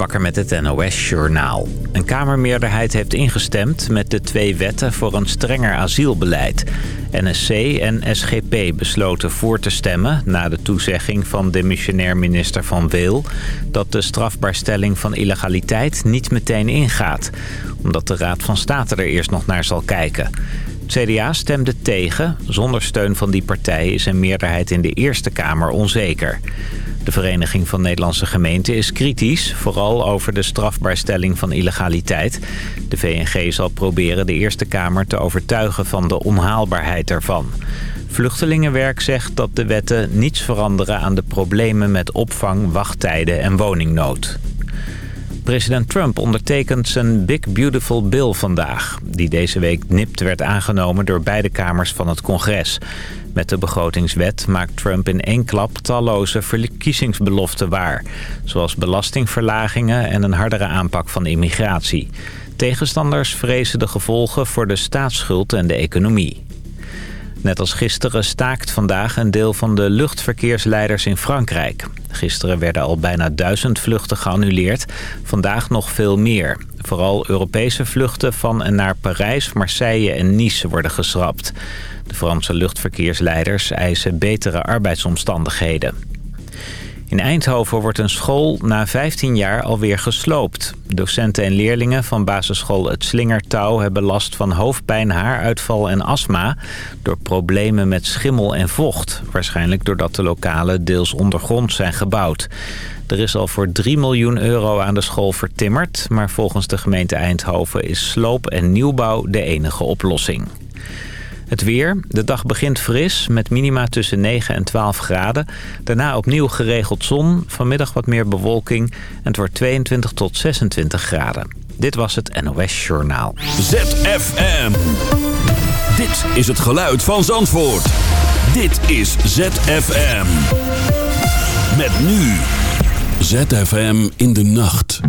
Bakker met het NOS Journaal. Een Kamermeerderheid heeft ingestemd met de twee wetten voor een strenger asielbeleid. NSC en SGP besloten voor te stemmen na de toezegging van de missionair minister Van Weel... dat de strafbaarstelling van illegaliteit niet meteen ingaat. Omdat de Raad van State er eerst nog naar zal kijken. Het CDA stemde tegen. Zonder steun van die partij is een meerderheid in de Eerste Kamer onzeker. De Vereniging van Nederlandse Gemeenten is kritisch, vooral over de strafbaarstelling van illegaliteit. De VNG zal proberen de Eerste Kamer te overtuigen van de onhaalbaarheid ervan. Vluchtelingenwerk zegt dat de wetten niets veranderen aan de problemen met opvang, wachttijden en woningnood. President Trump ondertekent zijn Big Beautiful Bill vandaag... die deze week nipt werd aangenomen door beide kamers van het congres. Met de begrotingswet maakt Trump in één klap talloze verkiezingsbeloften waar. Zoals belastingverlagingen en een hardere aanpak van immigratie. Tegenstanders vrezen de gevolgen voor de staatsschuld en de economie. Net als gisteren staakt vandaag een deel van de luchtverkeersleiders in Frankrijk. Gisteren werden al bijna duizend vluchten geannuleerd. Vandaag nog veel meer. Vooral Europese vluchten van en naar Parijs, Marseille en Nice worden geschrapt. De Franse luchtverkeersleiders eisen betere arbeidsomstandigheden. In Eindhoven wordt een school na 15 jaar alweer gesloopt. Docenten en leerlingen van basisschool Het Slingertouw hebben last van hoofdpijn, haaruitval en astma... door problemen met schimmel en vocht. Waarschijnlijk doordat de lokalen deels ondergrond zijn gebouwd. Er is al voor 3 miljoen euro aan de school vertimmerd... maar volgens de gemeente Eindhoven is sloop en nieuwbouw de enige oplossing. Het weer. De dag begint fris met minima tussen 9 en 12 graden. Daarna opnieuw geregeld zon. Vanmiddag wat meer bewolking. En het wordt 22 tot 26 graden. Dit was het NOS Journaal. ZFM. Dit is het geluid van Zandvoort. Dit is ZFM. Met nu. ZFM in de nacht.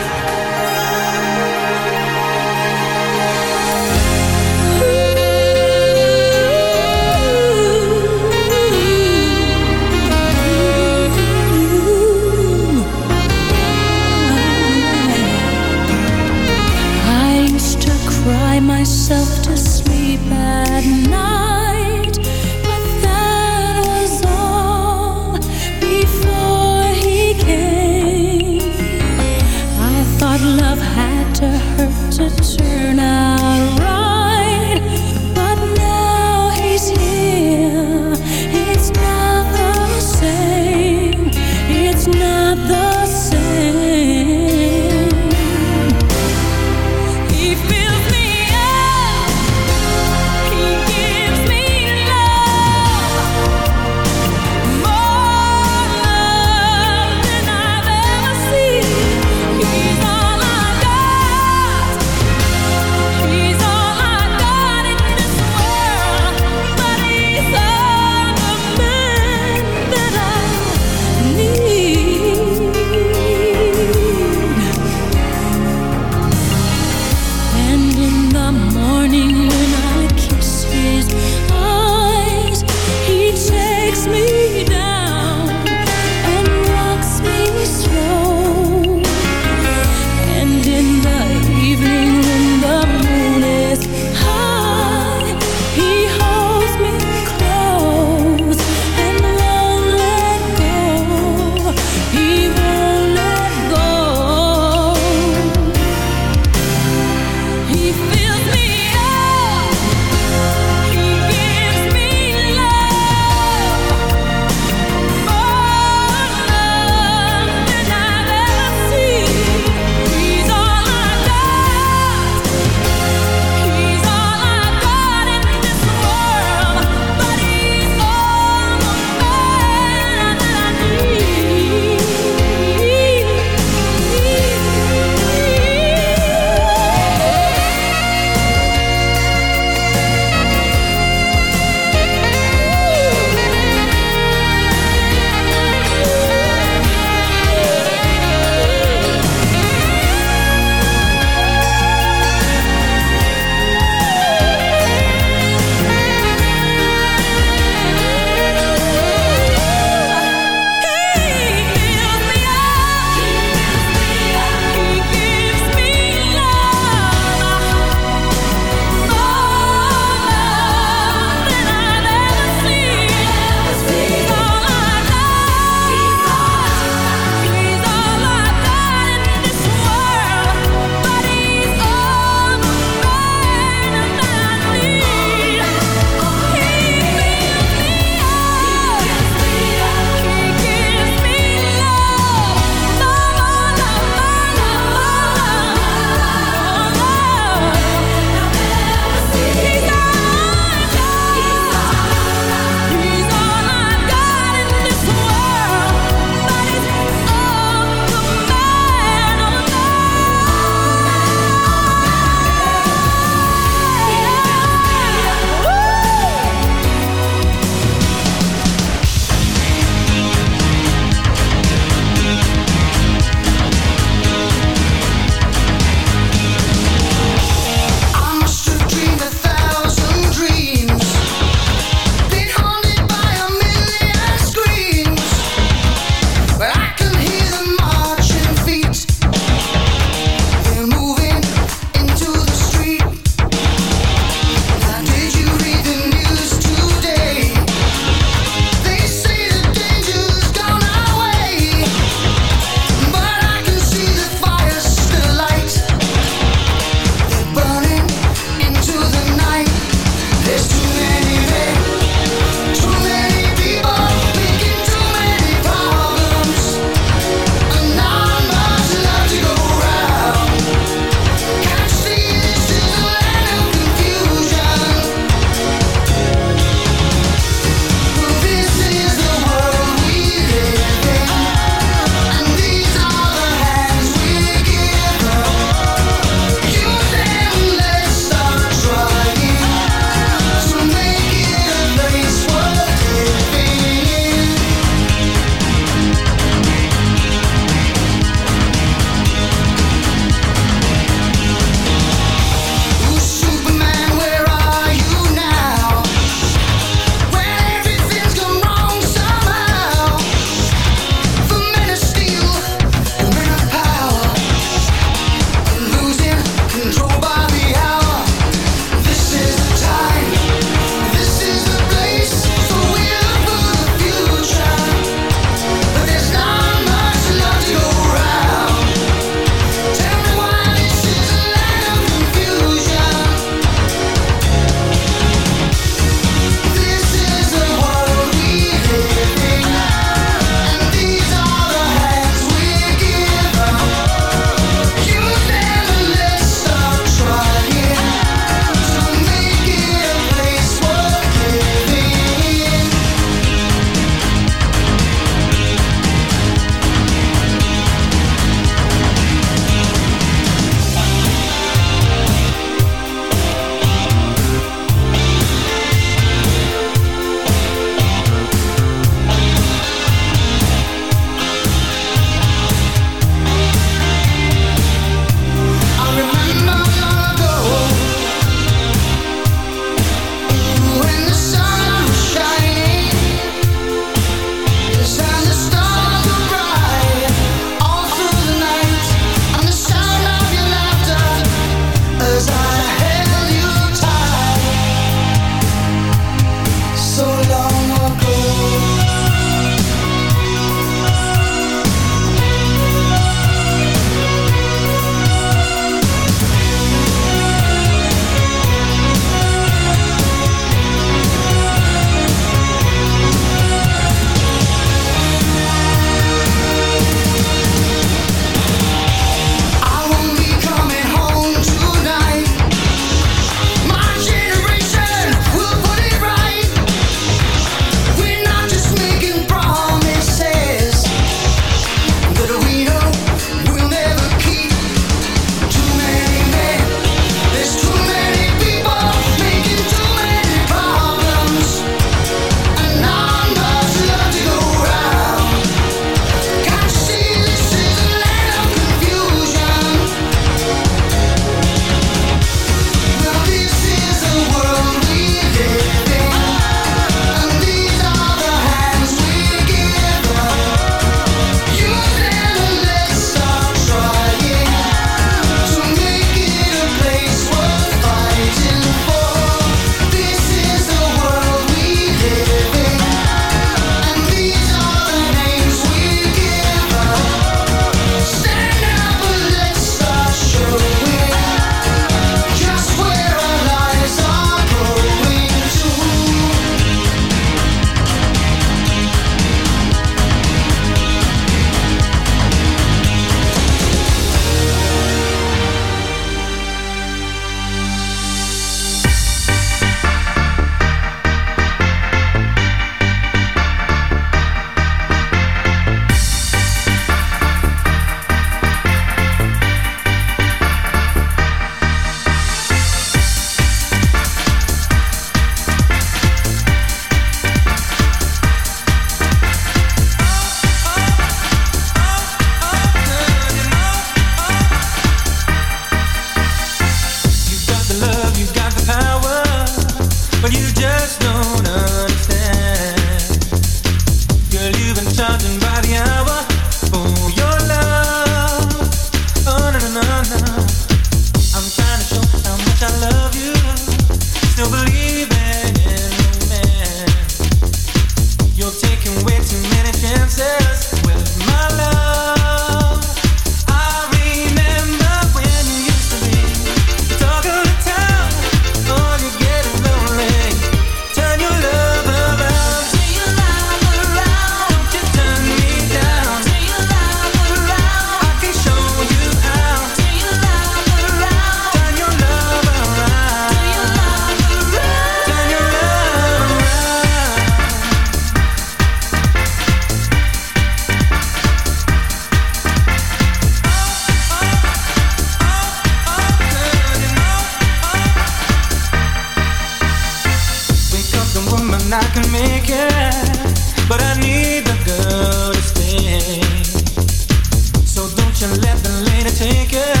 Take it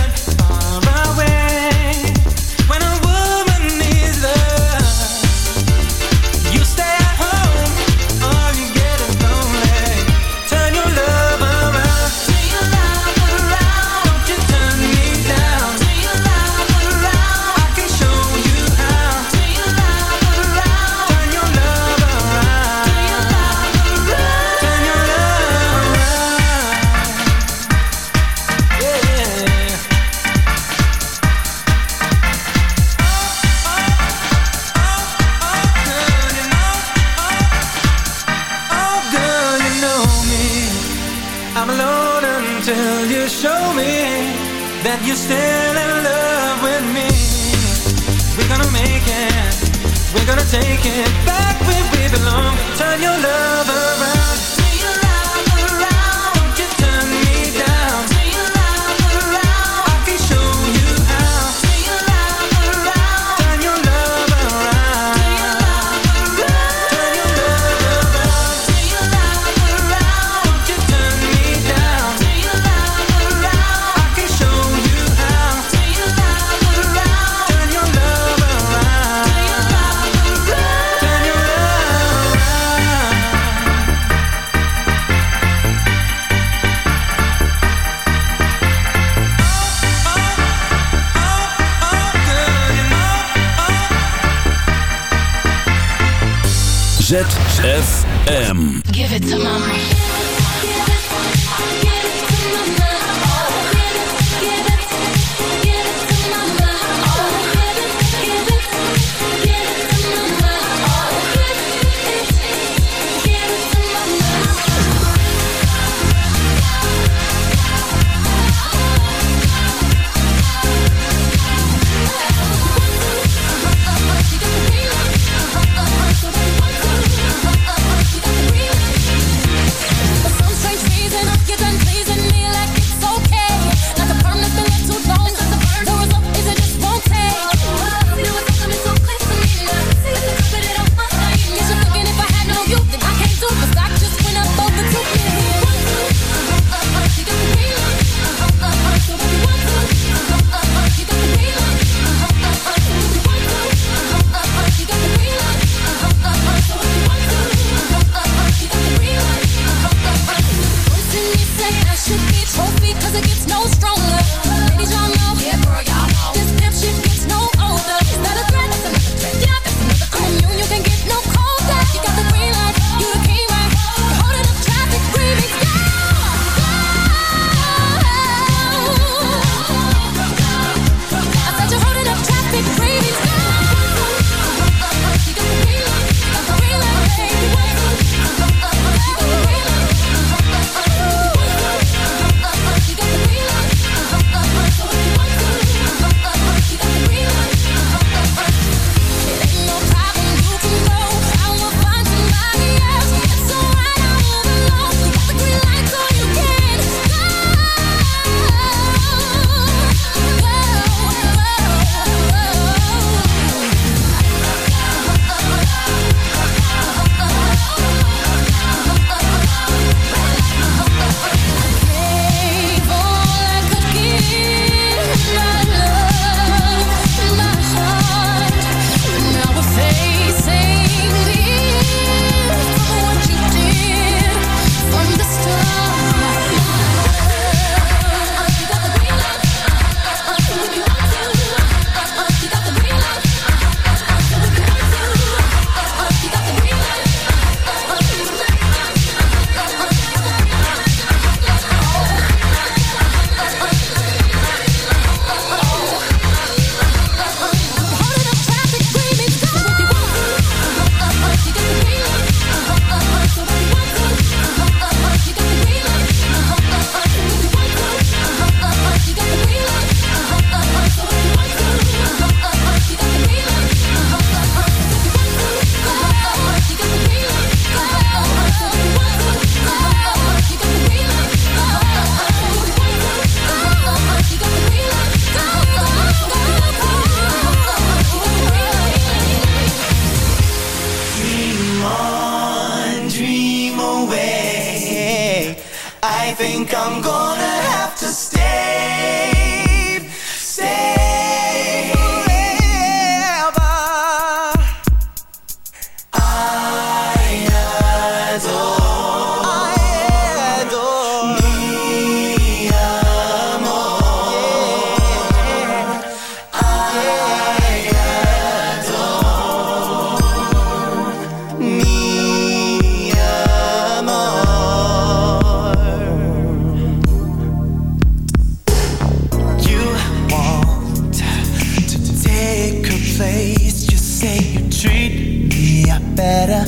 treat me better,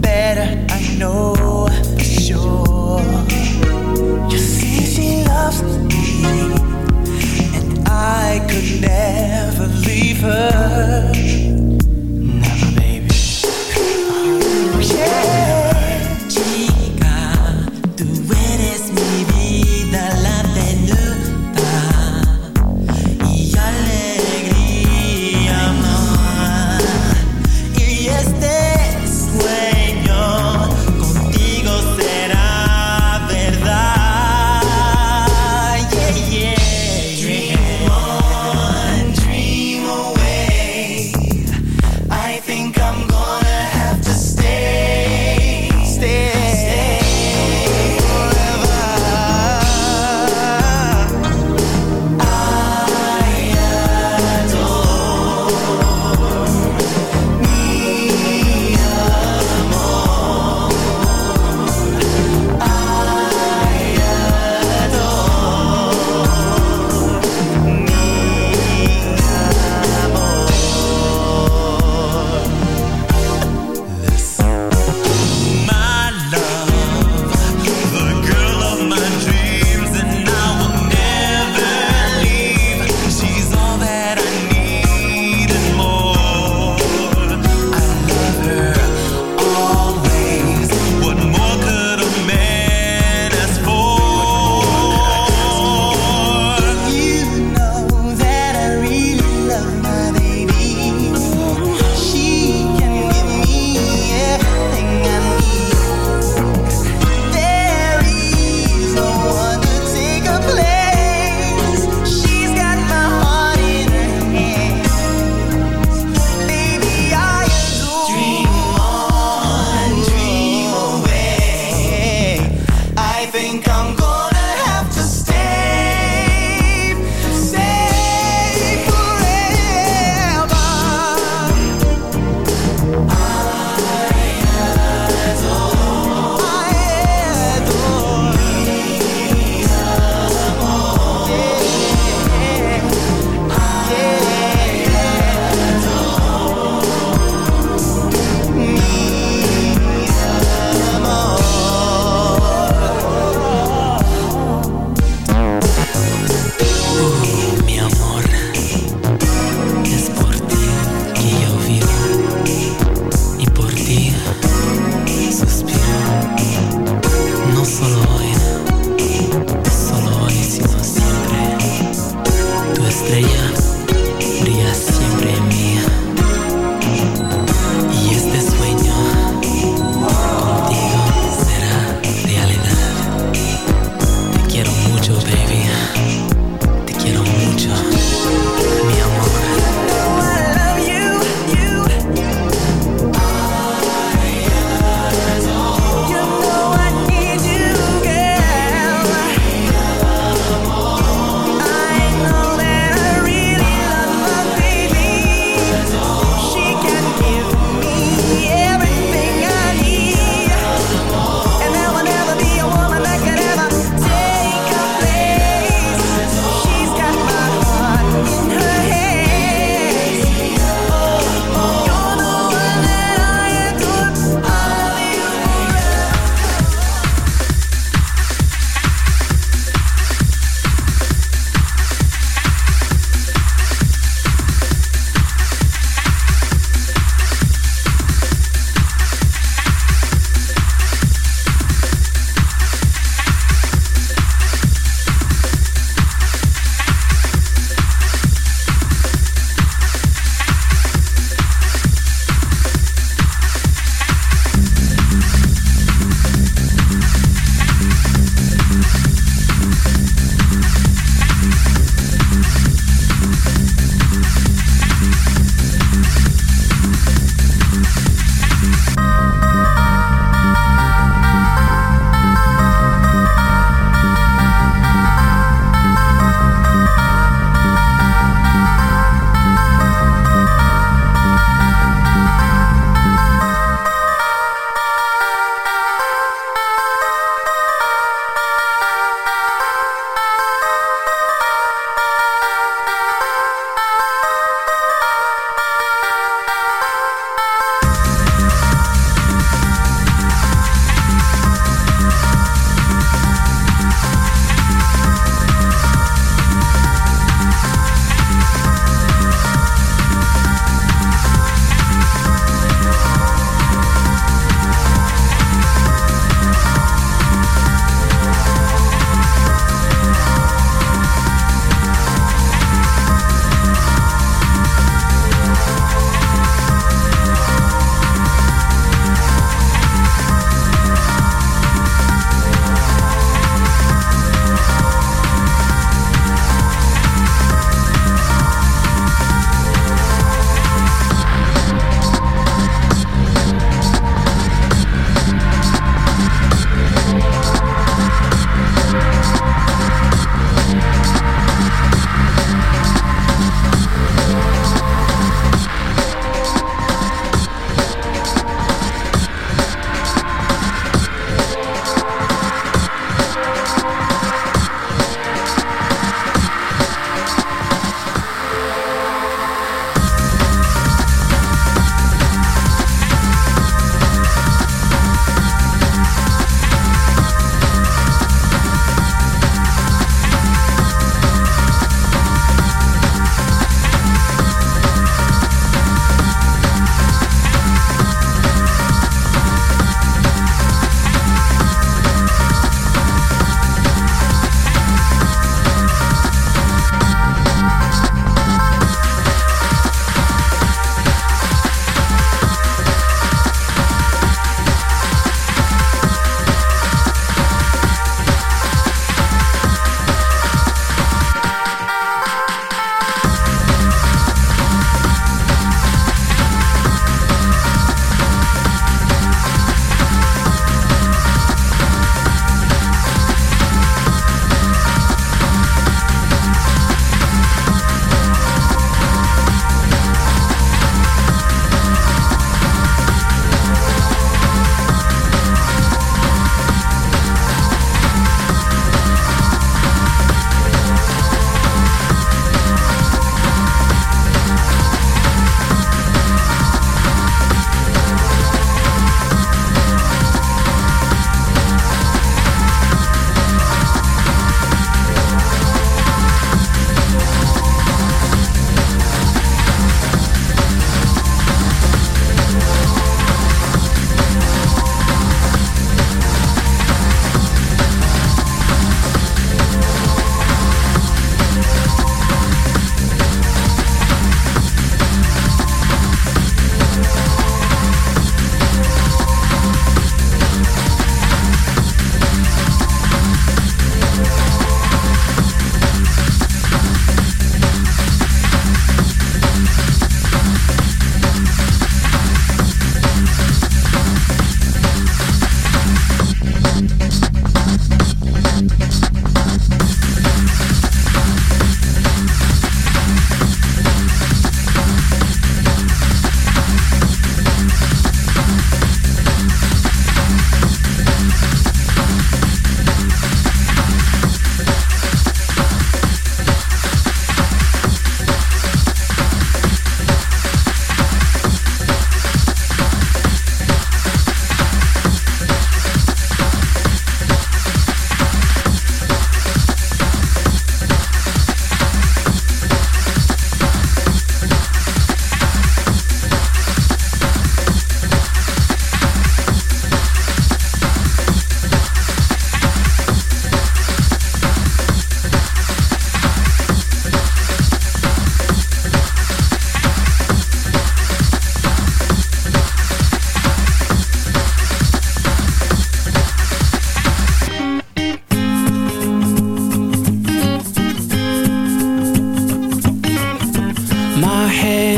better. I know, for sure. You see, she loves me, and I could never leave her.